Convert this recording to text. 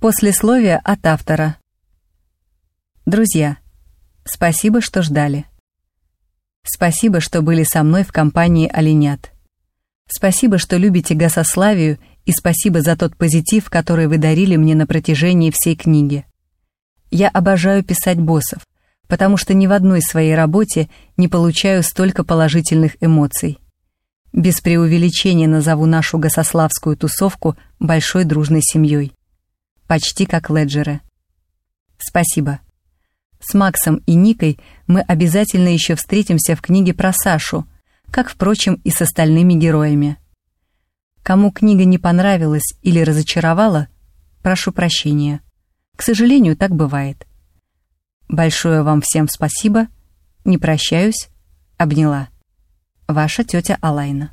Послесловие от автора. Друзья, спасибо, что ждали. Спасибо, что были со мной в компании оленят. Спасибо, что любите Гасославию, и спасибо за тот позитив, который вы дарили мне на протяжении всей книги. Я обожаю писать боссов, потому что ни в одной своей работе не получаю столько положительных эмоций. Без преувеличения назову нашу гасославскую тусовку большой дружной семьей почти как леджеры. Спасибо. С Максом и Никой мы обязательно еще встретимся в книге про Сашу, как, впрочем, и с остальными героями. Кому книга не понравилась или разочаровала, прошу прощения. К сожалению, так бывает. Большое вам всем спасибо. Не прощаюсь. Обняла. Ваша тетя Алайна.